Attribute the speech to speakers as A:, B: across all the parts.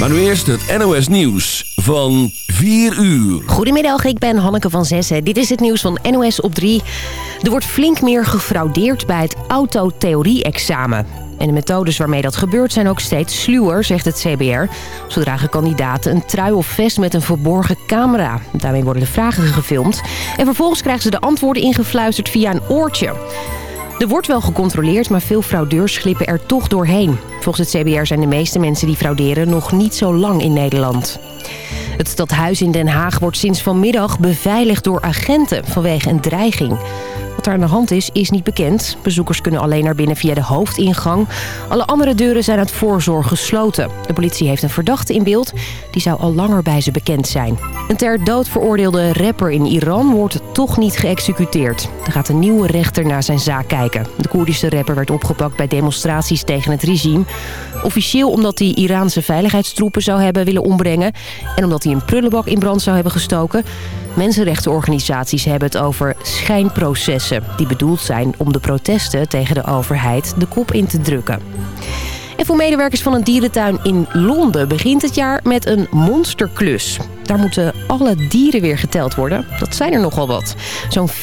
A: Maar nu eerst het NOS Nieuws van 4 uur.
B: Goedemiddag, ik ben Hanneke van Zessen. Dit is het nieuws van NOS op 3. Er wordt flink meer gefraudeerd bij het autotheorie-examen. En de methodes waarmee dat gebeurt zijn ook steeds sluwer, zegt het CBR. Zo dragen kandidaten een trui of vest met een verborgen camera. Daarmee worden de vragen gefilmd. En vervolgens krijgen ze de antwoorden ingefluisterd via een oortje. Er wordt wel gecontroleerd, maar veel fraudeurs glippen er toch doorheen. Volgens het CBR zijn de meeste mensen die frauderen nog niet zo lang in Nederland. Het stadhuis in Den Haag wordt sinds vanmiddag beveiligd door agenten vanwege een dreiging. Wat er aan de hand is, is niet bekend. Bezoekers kunnen alleen naar binnen via de hoofdingang. Alle andere deuren zijn uit voorzorg gesloten. De politie heeft een verdachte in beeld. Die zou al langer bij ze bekend zijn. Een ter dood veroordeelde rapper in Iran wordt toch niet geëxecuteerd. Er gaat een nieuwe rechter naar zijn zaak kijken. De Koerdische rapper werd opgepakt bij demonstraties tegen het regime. Officieel omdat hij Iraanse veiligheidstroepen zou hebben willen ombrengen... en omdat hij een prullenbak in brand zou hebben gestoken... Mensenrechtenorganisaties hebben het over schijnprocessen... die bedoeld zijn om de protesten tegen de overheid de kop in te drukken. En voor medewerkers van een dierentuin in Londen begint het jaar met een monsterklus. Daar moeten alle dieren weer geteld worden. Dat zijn er nogal wat. Zo'n 14.000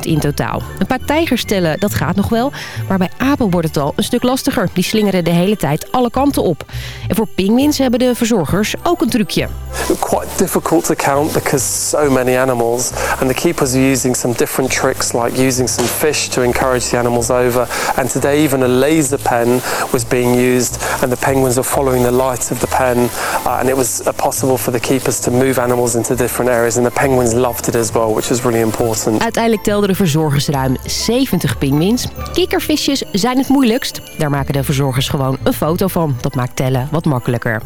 B: in totaal. Een paar tijgers tellen, dat gaat nog wel. Maar bij apen wordt het al een stuk lastiger. Die slingeren de hele tijd alle kanten op. En voor pinguïns hebben de verzorgers ook een trucje.
C: Quite difficult to count because so many animals. And the keepers are using some different tricks like using some fish to encourage the animals over. And today even a laser pen was being used and the penguins are following the light of the pen. Uh, and it was uh, possible for the keepers to move animals into different areas. And the penguins loved it as well, which is really important.
B: Uiteindelijk telden de verzorgers ruim 70 pinguïns. Kikkervisjes zijn het moeilijkst. Daar maken de verzorgers gewoon een foto van. Dat maakt tellen wat makkelijker.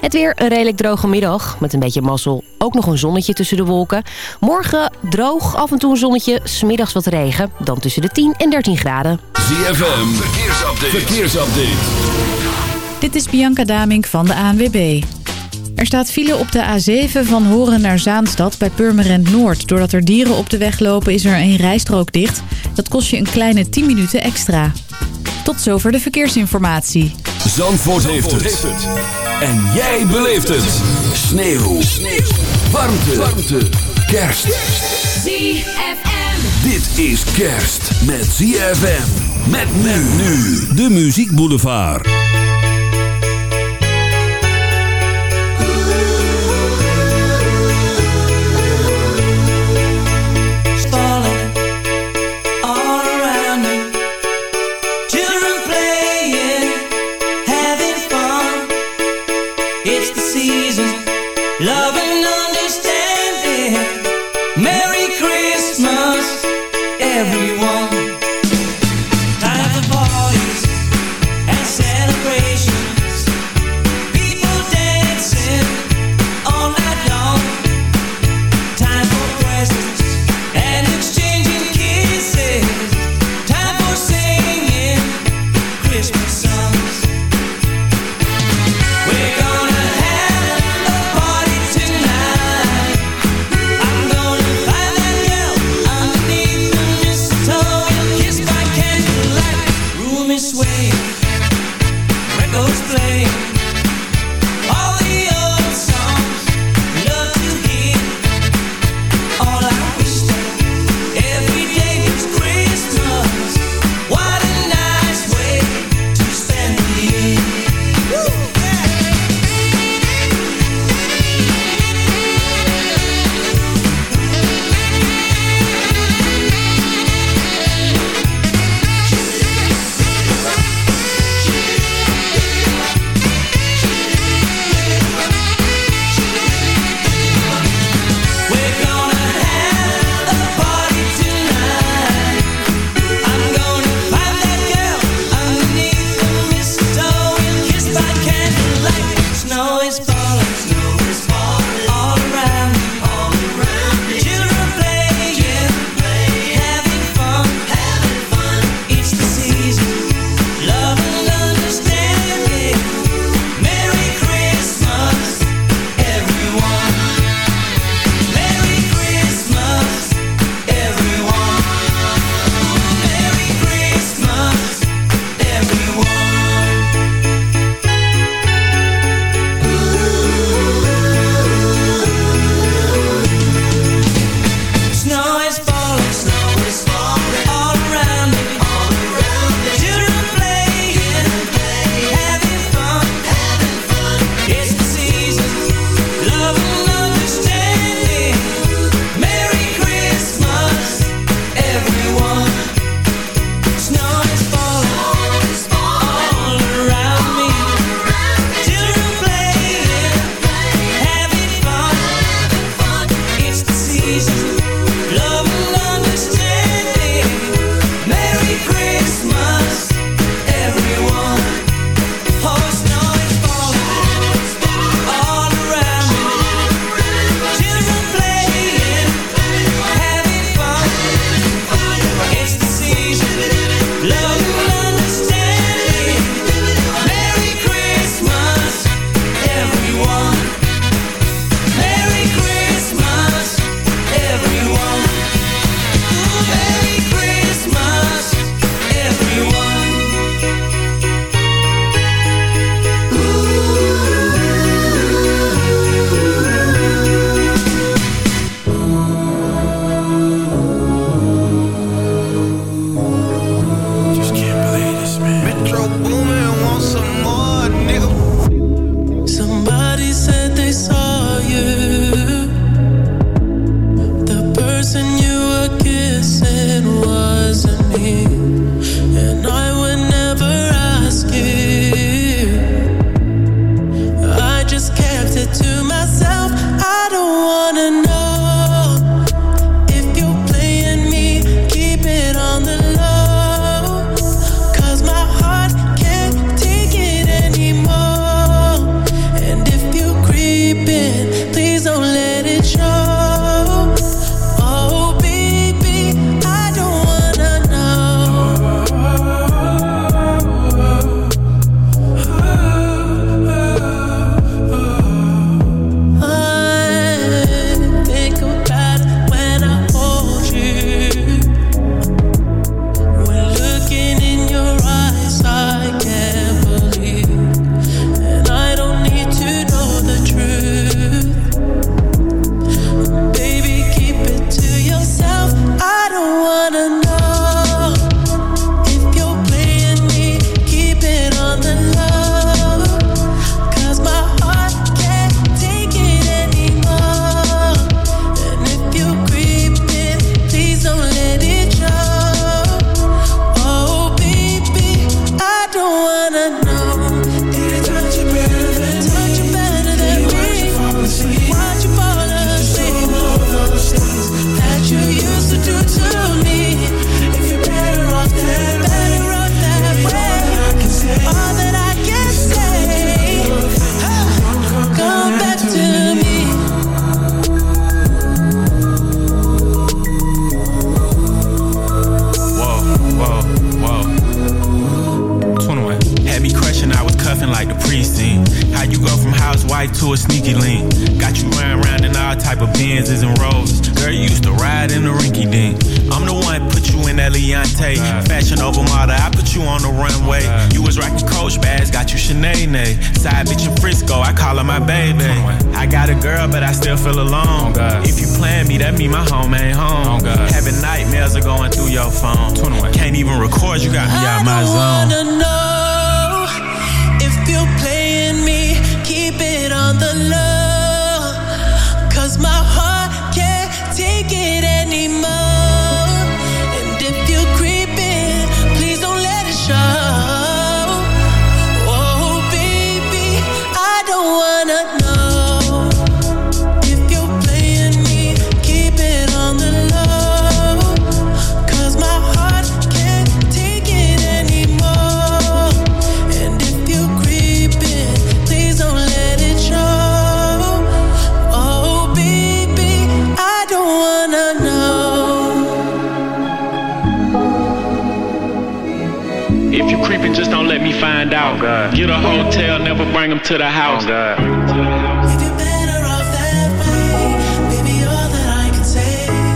B: Het weer een redelijk droge middag. Met een beetje mazzel. Ook nog een zonnetje tussen de wolken. Morgen droog, af en toe een zonnetje. Smiddags wat regen. Dan tussen de 10 en 13 graden.
A: ZFM, verkeersupdate. verkeersupdate.
D: Dit is Bianca Damink van de ANWB. Er staat file op de A7 van Horen naar Zaanstad bij Purmerend Noord. Doordat er dieren op de weg lopen is er een rijstrook dicht. Dat kost je een kleine 10 minuten extra. Tot zover de verkeersinformatie.
A: Zandvoort, heeft, het. En jij beleeft het. Sneeuw. Sneeuw. Warmte. Warmte. Kerst.
E: ZFM.
A: Dit is kerst met ZFM. Met men nu. De Muziek Boulevard.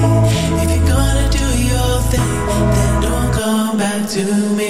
F: Oh, your thing, then don't come back to me.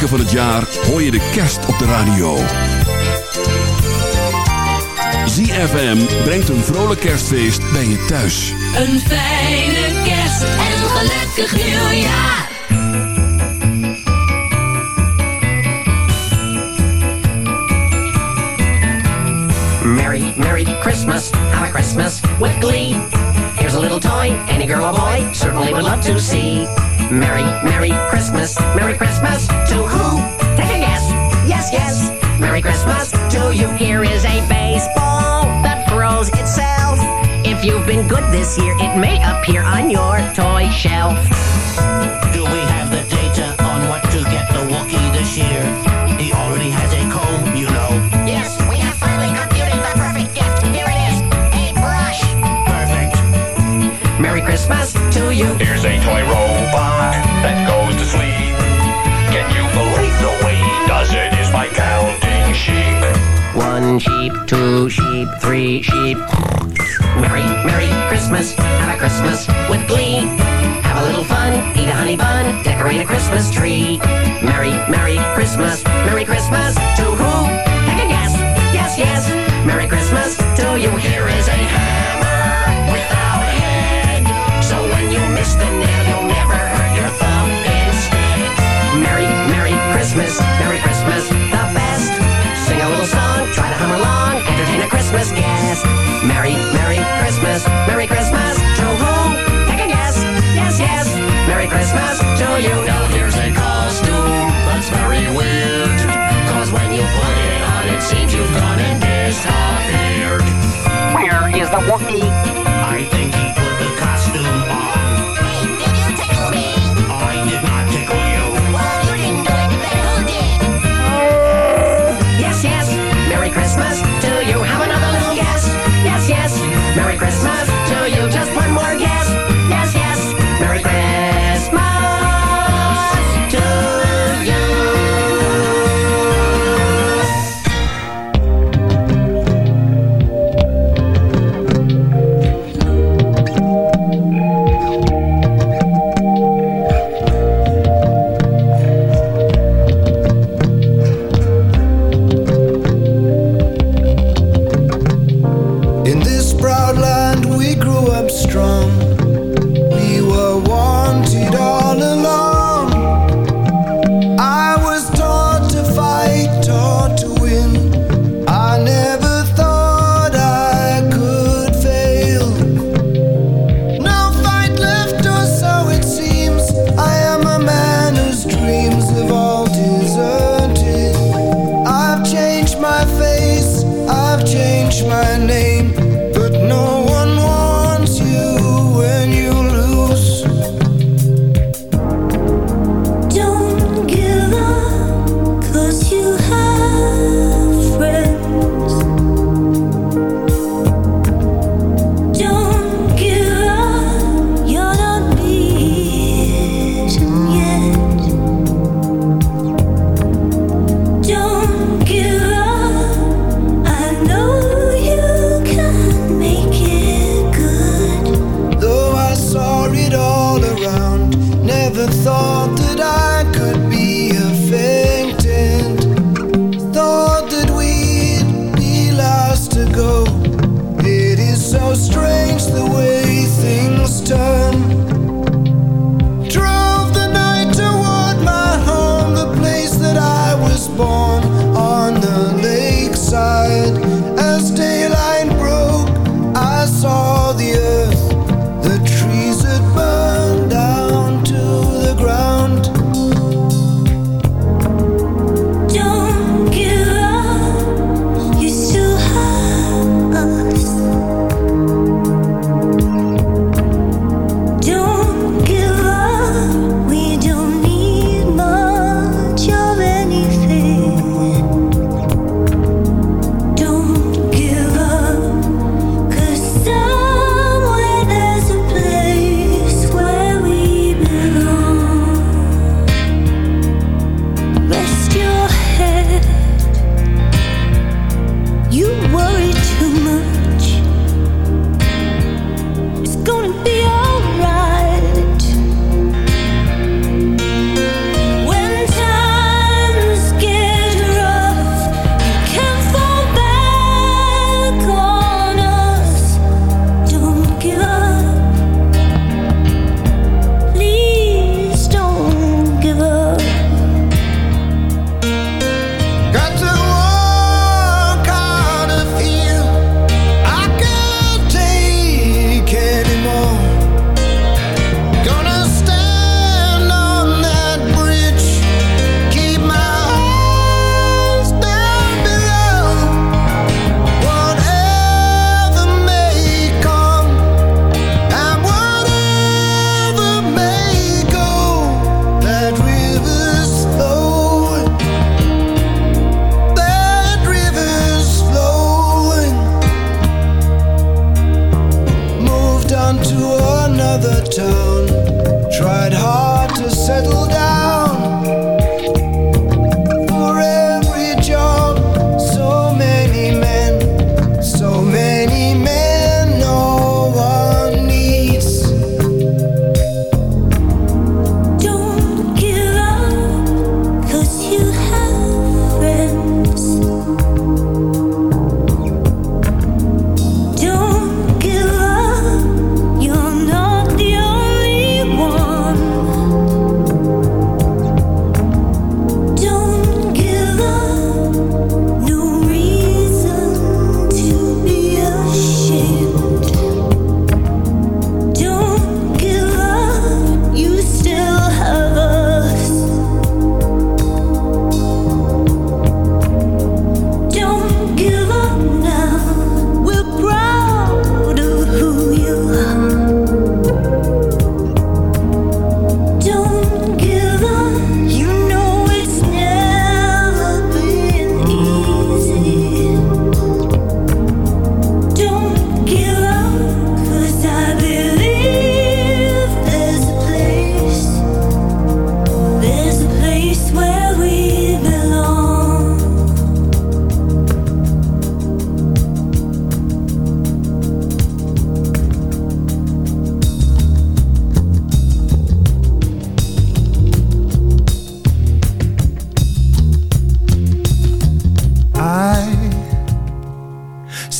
G: Weken van het jaar hoor je de kerst op de radio. ZFM brengt een vrolijk kerstfeest bij je thuis.
H: Een fijne kerst en een gelukkig nieuwjaar.
I: Merry, Merry Christmas, have a Christmas with glee. Here's a little toy any girl or boy certainly would love to see. Merry, Merry Christmas, Merry Christmas to who? Take a guess. Yes, yes. Merry Christmas to you. Here is a baseball that throws itself. If you've been good this year, it may appear on your toy shelf.
J: Do we have the data on what to get the Wookiee this year? He already has a comb, you know.
I: Yes, we have finally computed the perfect gift. Here it is, a brush.
J: Perfect.
I: Merry Christmas to you.
K: Here's
I: One sheep, two sheep, three sheep. Merry, Merry Christmas, have a Christmas with glee. Have a little fun, eat a honey bun, decorate a Christmas tree. Merry, Merry Christmas, Merry Christmas to who? Take a guess, yes, yes. Merry Christmas to you. Here is a Christmas. Merry, Merry Christmas. Merry Christmas to who? Take a guess. Yes, yes. Merry Christmas to you.
L: Now here's a
M: costume that's very weird. Cause when you put it on,
L: it seems you've gone and
M: disappeared. Where is the Wookiee?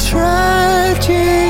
L: tragic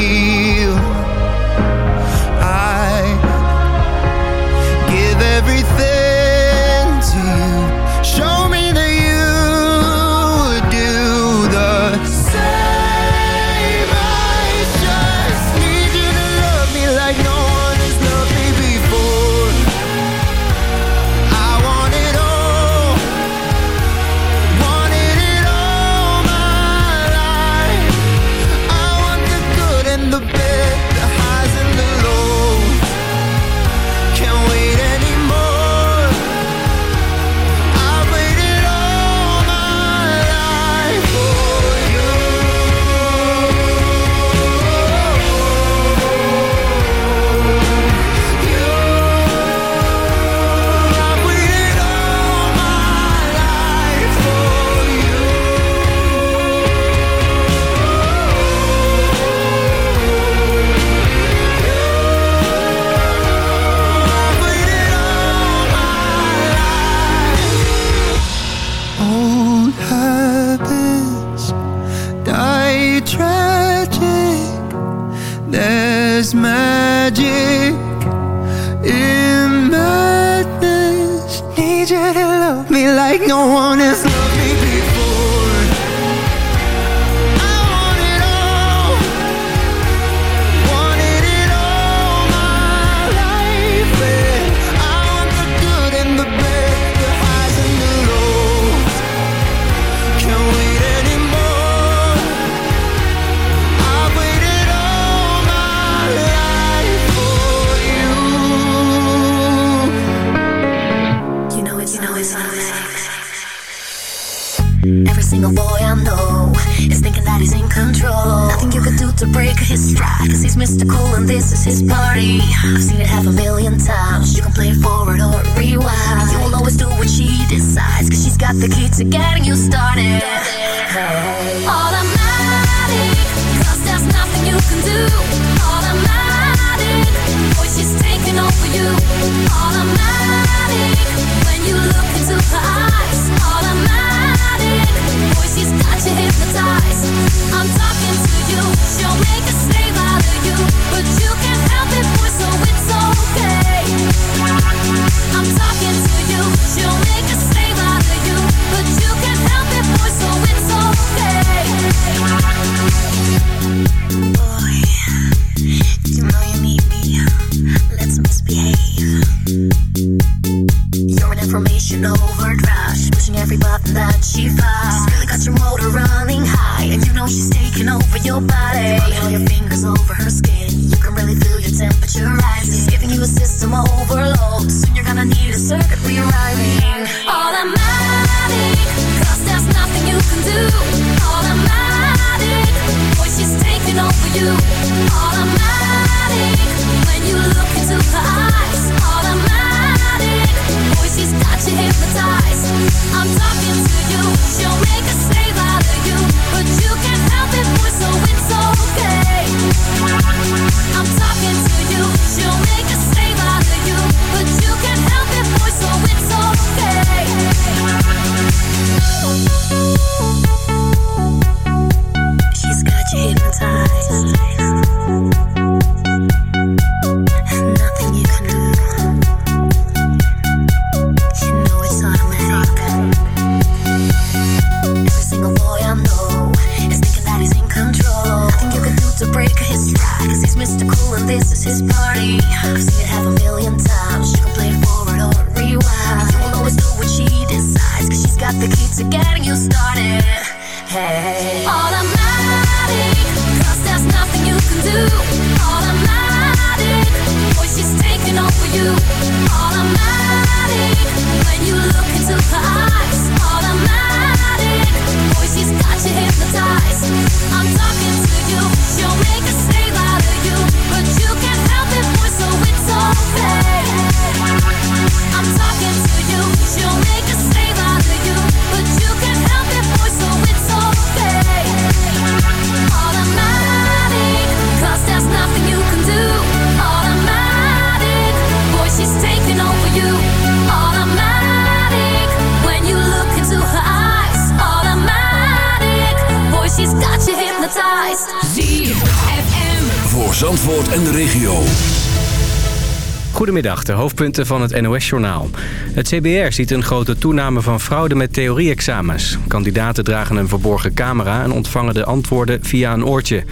E: Goedemiddag, de hoofdpunten van het NOS-journaal. Het CBR ziet een grote toename van fraude met theorie-examens. Kandidaten dragen een verborgen camera en ontvangen de antwoorden via een oortje.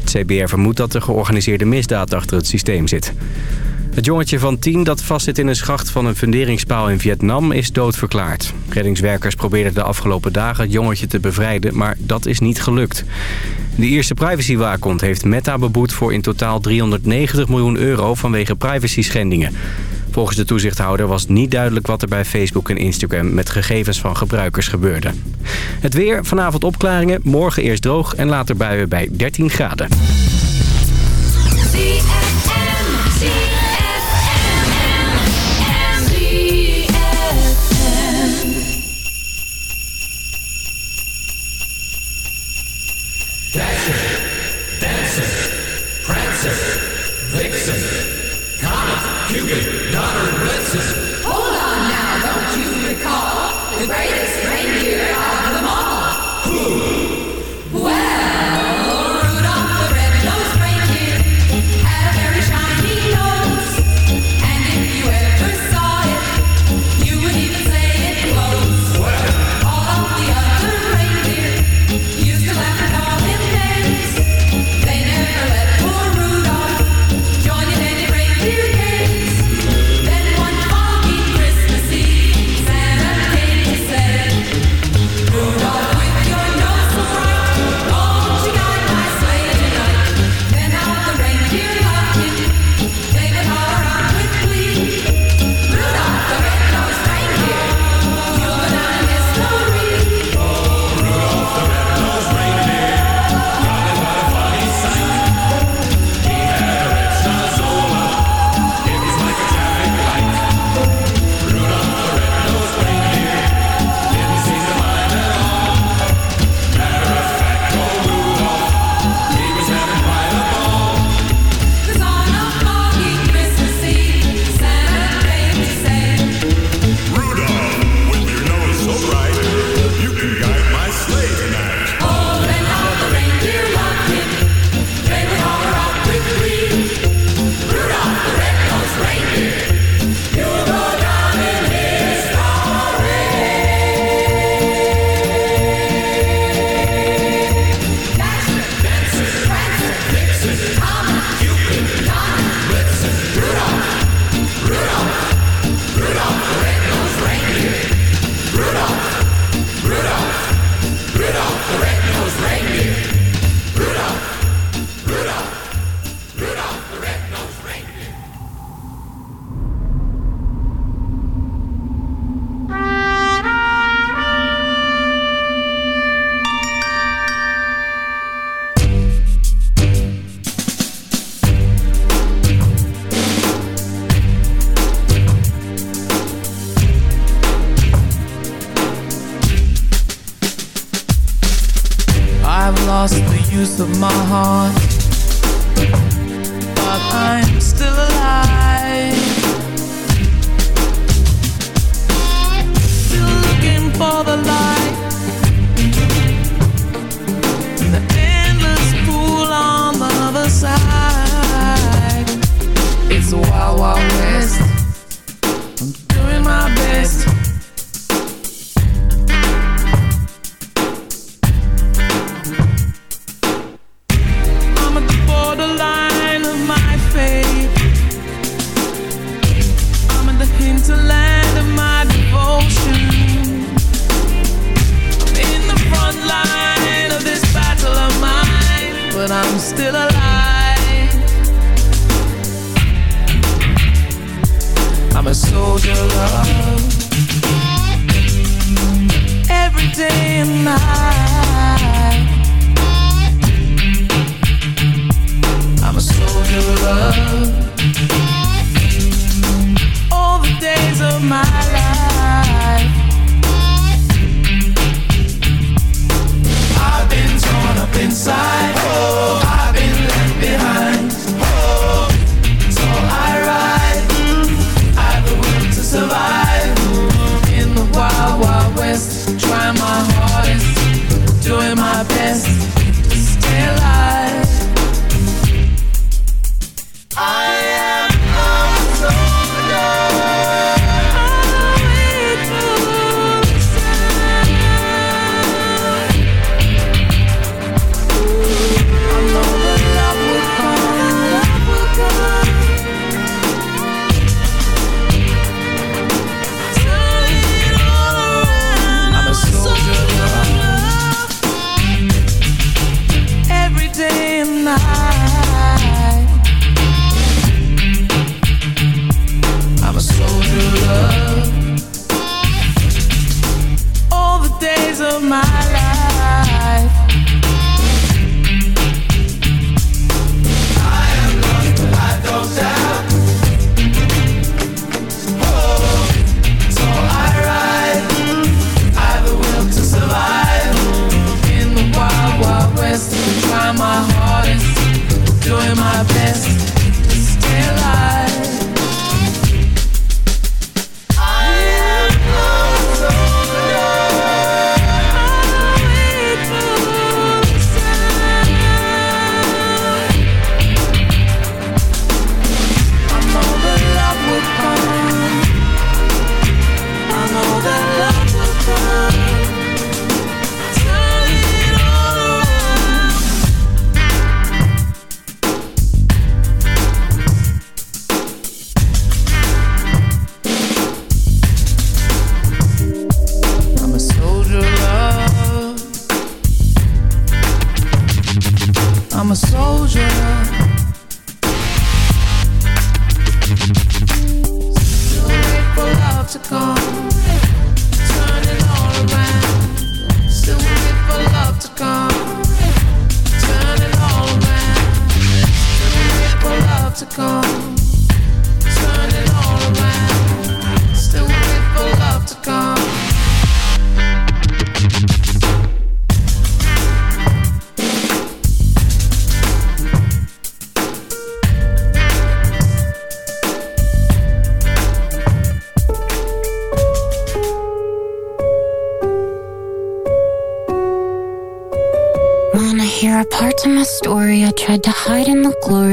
E: Het CBR vermoedt dat er georganiseerde misdaad achter het systeem zit. Het jongetje van tien dat vastzit in een schacht van een funderingspaal in Vietnam is doodverklaard. Reddingswerkers probeerden de afgelopen dagen het jongetje te bevrijden, maar dat is niet gelukt. De eerste privacywaakond heeft Meta beboet voor in totaal 390 miljoen euro vanwege privacy-schendingen. Volgens de toezichthouder was niet duidelijk wat er bij Facebook en Instagram met gegevens van gebruikers gebeurde. Het weer, vanavond opklaringen, morgen eerst droog en later buien bij 13 graden.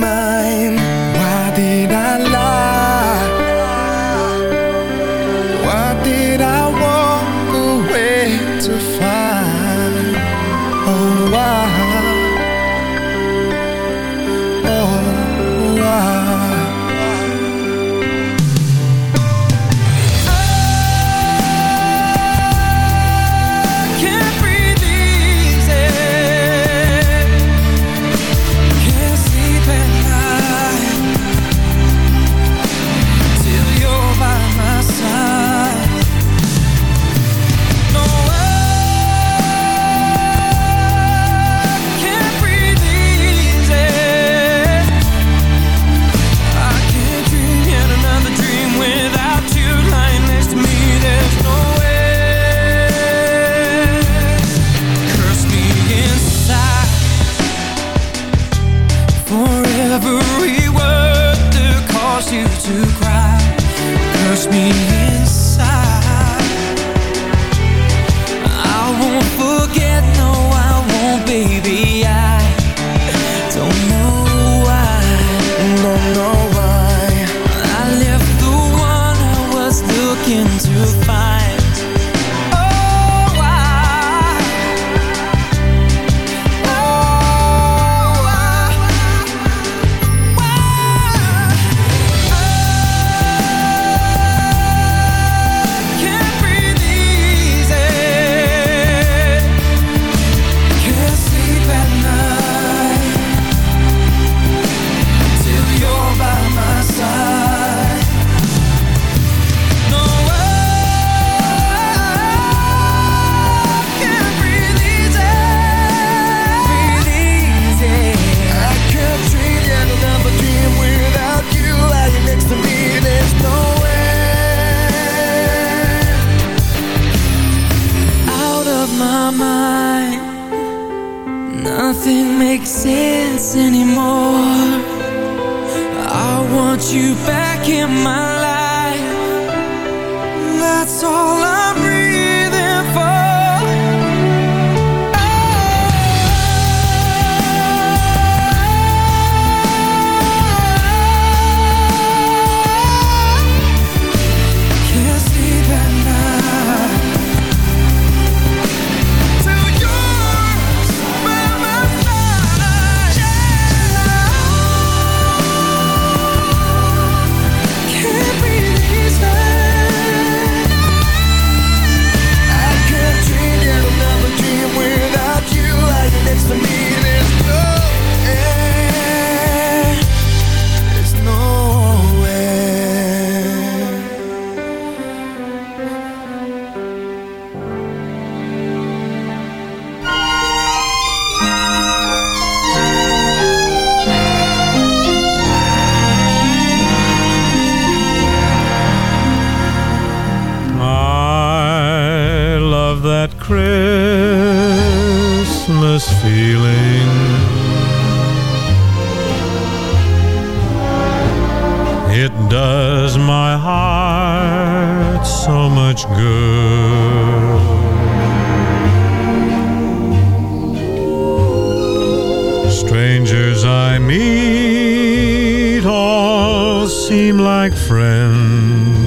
N: my
O: seem like friends.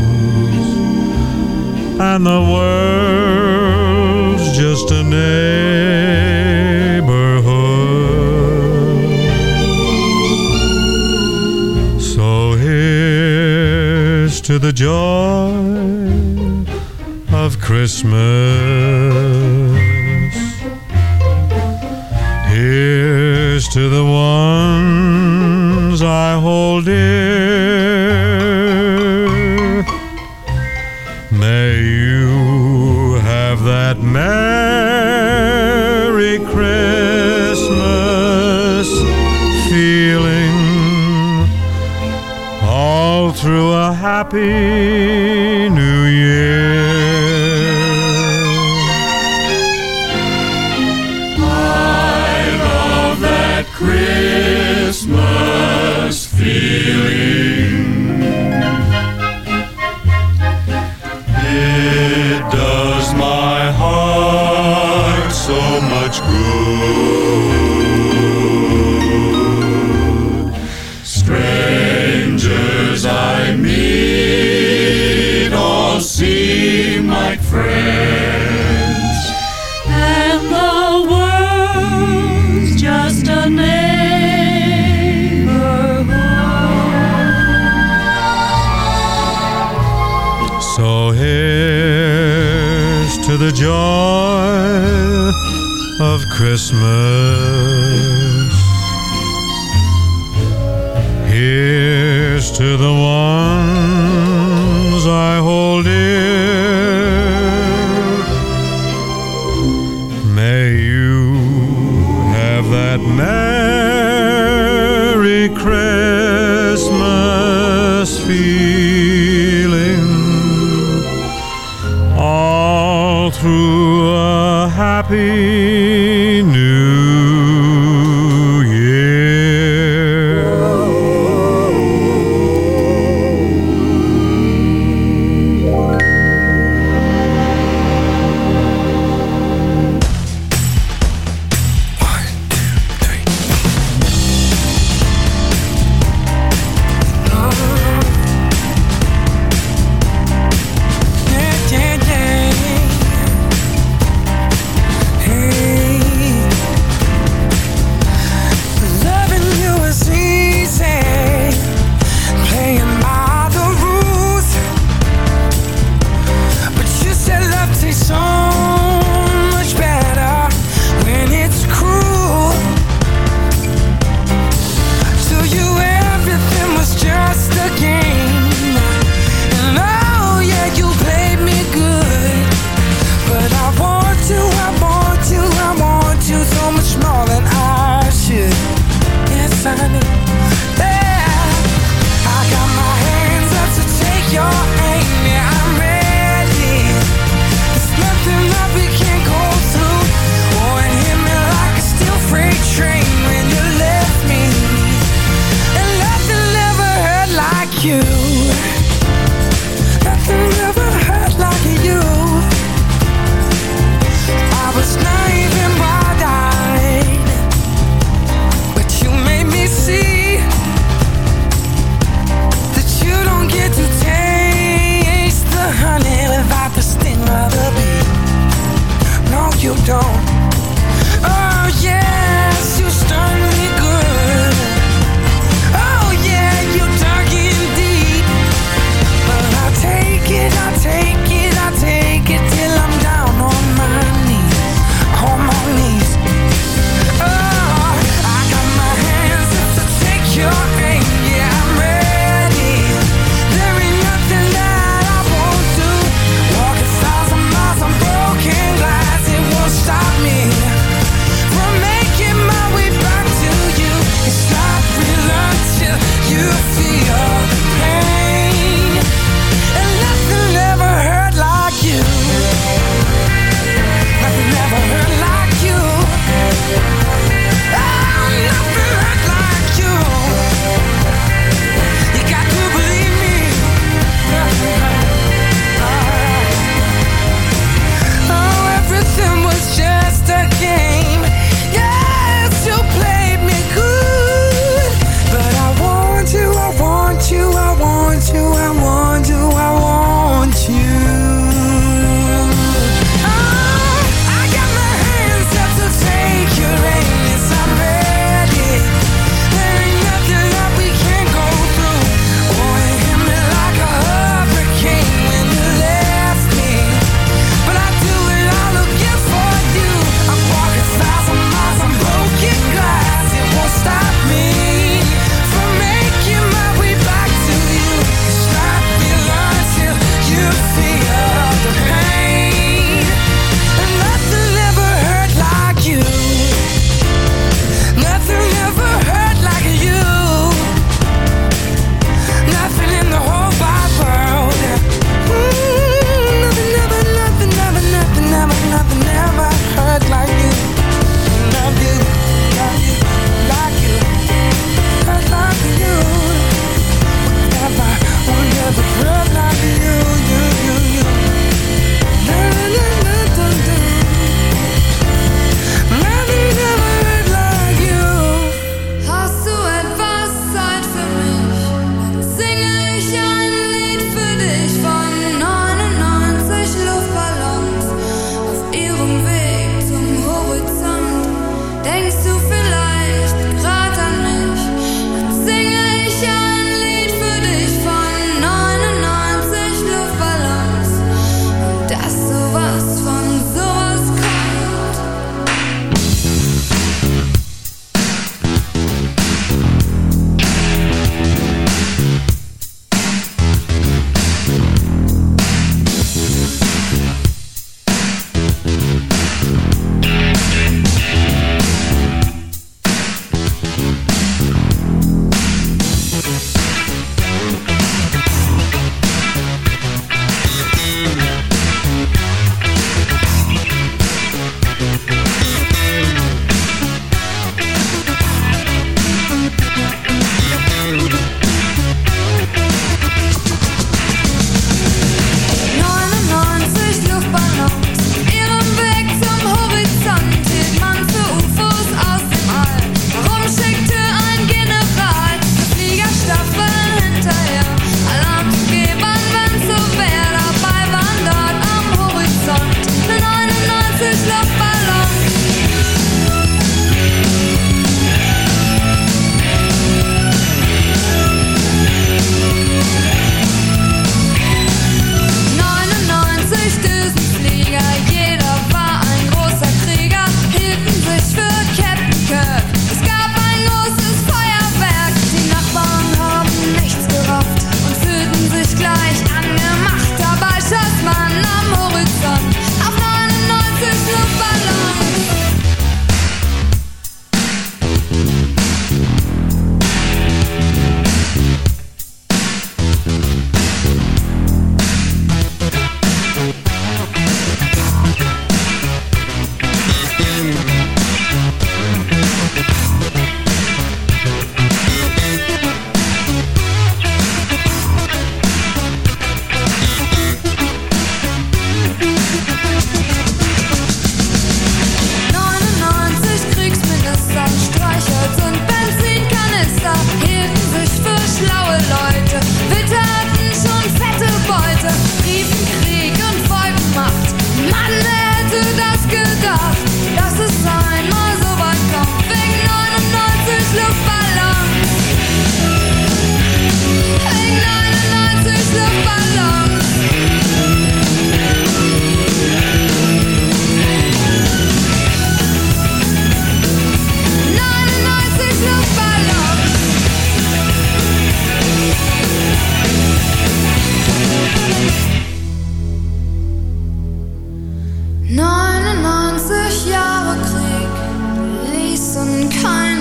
O: And the world's just a neighborhood. So here's to the joy of Christmas. happy.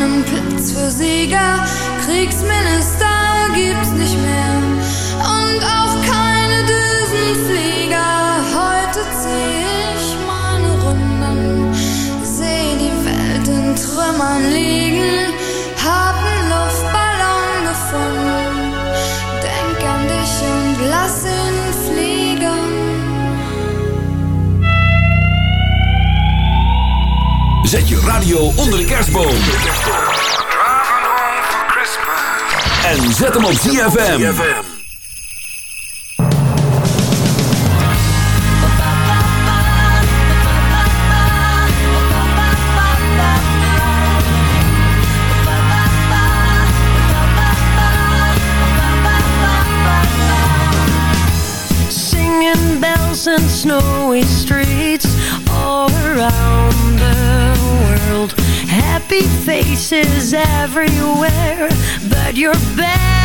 F: keinen Platz für Sieger.
P: Kriegsminister gibt's nicht mehr.
G: Zet je radio onder de kerstboom. En zet hem op ZFM.
A: Singing bells and snowy Faces everywhere, but your bed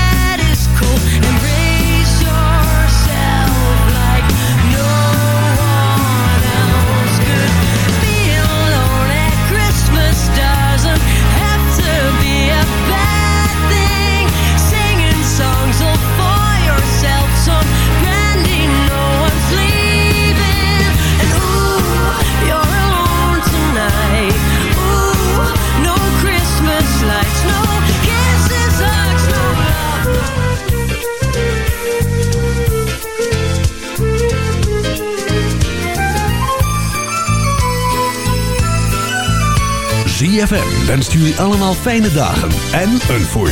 G: ZFM wenst jullie allemaal fijne dagen en een voorspoedig